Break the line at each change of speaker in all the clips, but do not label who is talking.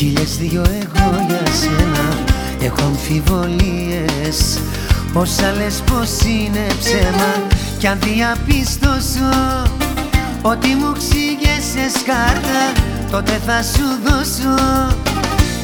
Χίλιες δυο εγώ για σένα Έχω αμφιβολίες. Όσα λες πως είναι ψέμα Κι αν διαπιστώσω Ότι μου ξύγεσαι σκάρτα Τότε θα σου δώσω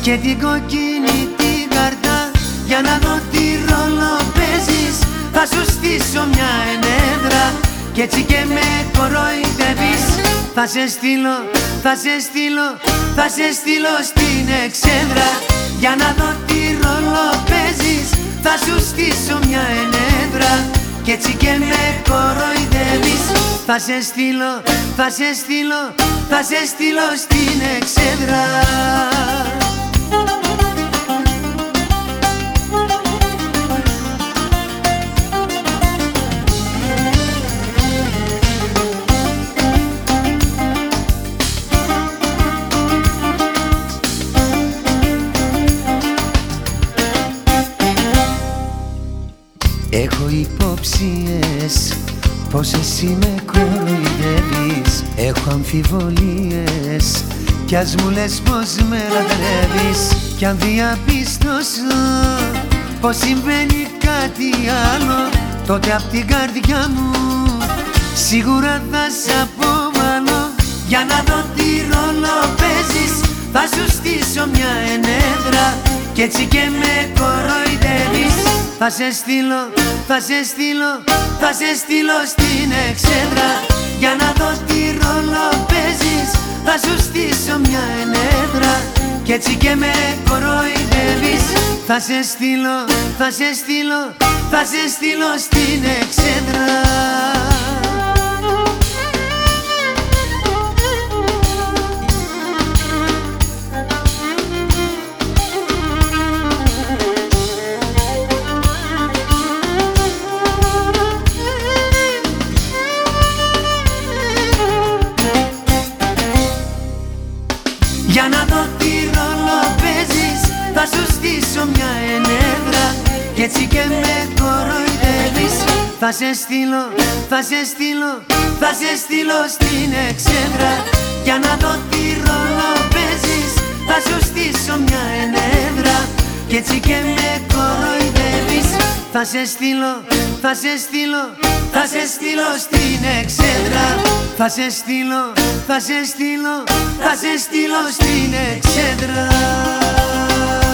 Και την κοκκίνη την καρτά Για να δω τι ρόλο παίζεις Θα σου στήσω μια ενέδρα. Κι έτσι και με κοροϊδεύεις Θα σε στείλω, θα σε στείλω Θα σε στείλω στην εξέδρα Για να δω τι ρόλο παίζεις Θα σου στήσω μια ενέδρα. Κι έτσι και με κοροϊδεύεις. Θα σε στείλω, θα σε στείλω Θα σε στείλω στην εξέδρα Έχω υποψίες πως εσύ με κοροϊδεύεις. Έχω αμφιβολίες κι ας μου λες πως με λατρεύεις Κι αν διαπιστώσω πως συμβαίνει κάτι άλλο Τότε απ' την καρδιά μου σίγουρα θα σ' αποβάλω. Για να δω τι ρόλο παίζεις θα σου στήσω μια ενέδρα. Κι έτσι και με κοροϊδεύεις θα σε στείλω, θα σε στείλω, θα σε στείλω στην εξέδρα. Για να δω τι ρόλο παίζεις Θα σου στήσω μια ενέδρα. Κι έτσι και με κοροϊδεύεις. Θα σε στείλω, θα σε στείλω, θα σε στείλω στην εξέδρα σου στήσω μια ενέδρα. Κι έτσι και με κοροϊδεύεις. Θα σε στείλω, θα σε στείλω Θα σε στείλω στην εξέδρα. Για να δω τι ρόλο παίζεις. Θα σου στήσω μια ενέδρα. Κι έτσι και με κοροϊδεύεις. Θα σε στείλω, θα σε στείλω Θα σε στείλω στην εξέδρα. Θα σε στείλω, θα σε στείλω Θα σε στείλω στην εξέδρα